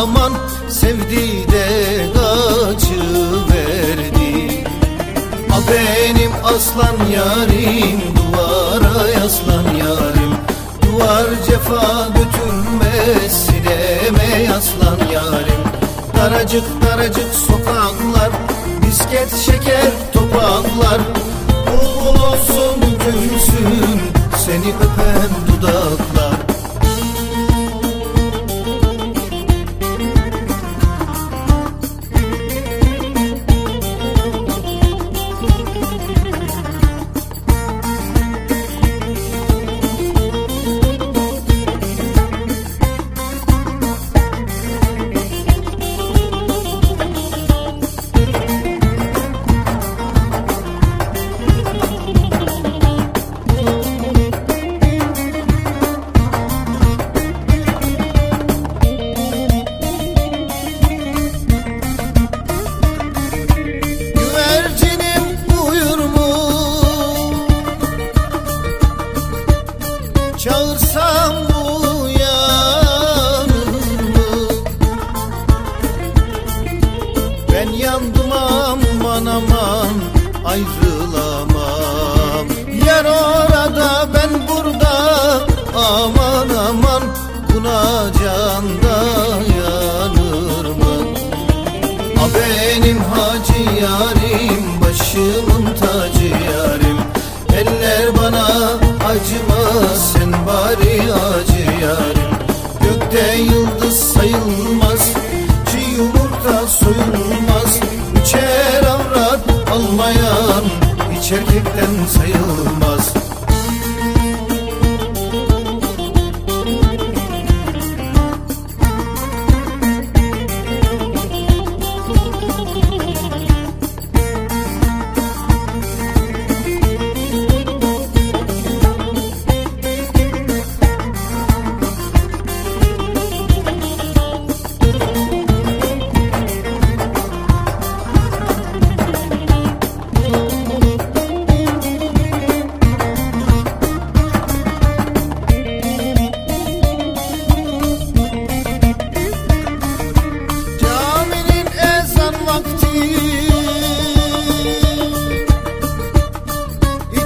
aman Sevdi de kaçıverdi. A benim aslan yarim Duvara yaslan yarim. Duvar cefa götürmez Sileme yaslan yarim. Daracık daracık sokaklar Misket şeker topaklar. Bul olsun göğsün Seni öpen dudaklar Ben yandım aman aman ayrılamam. Yer orada ben burada aman aman Buna can dayanır mı? A benim hacı yarim Başımın tacı yarim. Eller bana acımaz Sen bari acı yarim. Gökte yıldız sayılmaz Hiç erkekten sayılmaz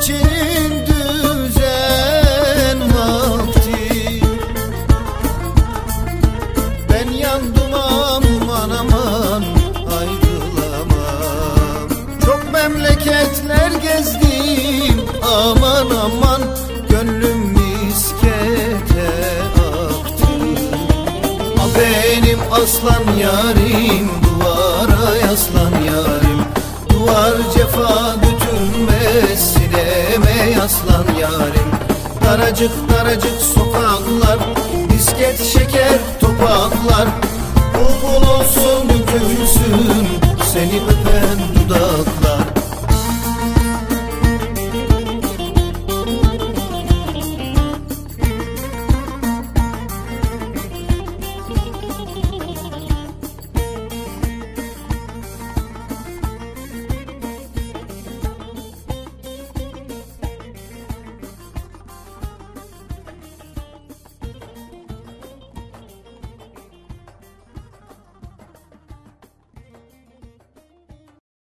İçinin düzen vakti. Ben yandım aman aman ayrılamam. Çok memleketler gezdim aman aman Gönlüm miskete aktı. A benim aslan yarim Daracık daracık sokaklar Bisket şeker